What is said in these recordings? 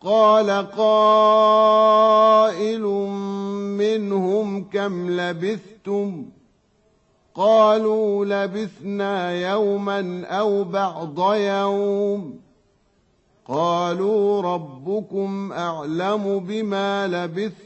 قال قائل منهم كم لبثتم؟ قالوا لبثنا يوما أو بعض يوم. قالوا ربكم أعلم بما لبثتم.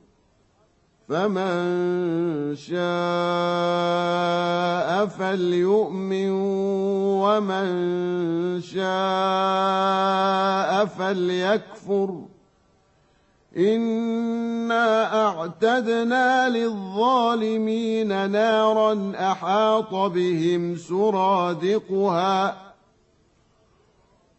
فمن شاء فليؤمن ومن شاء فليكفر. إنا أعتدنا للظالمين نارا أحاط بهم سرادقها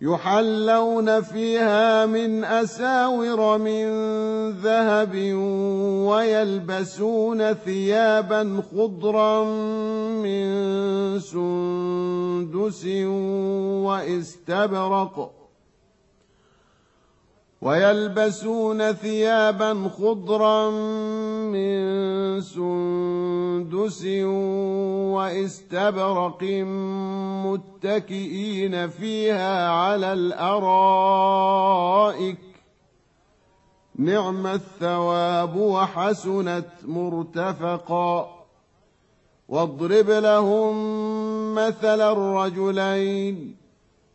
يحلون فيها من أساور من ذهب ويلبسون ثيابا خضرا من سندس وإستبرق ويلبسون ثيابا خضرا من سندس واستبرق متكئين فيها على الأرائك. نعم الثواب وحسنت مرتفقا. واضرب لهم مثل الرجلين.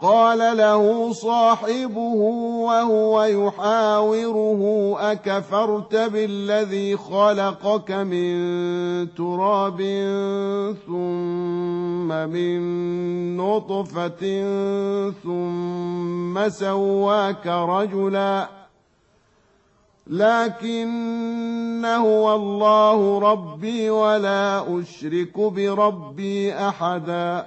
قال له صاحبه وهو يحاوره أكفرت بالذي خلقك من تراب ثم من نطفة ثم سواك رجلا. لكن هو الله ربي ولا أشرك بربي أحدا.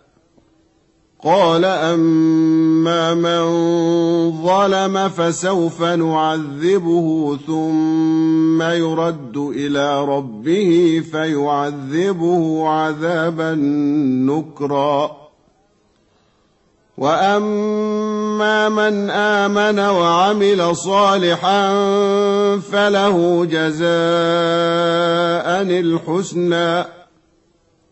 قال أما من ظلم فسوف نعذبه ثم يرد إلى ربه فيعذبه عذابا نكرا. وأما من آمن وعمل صالحا فله جزاء الحسنى.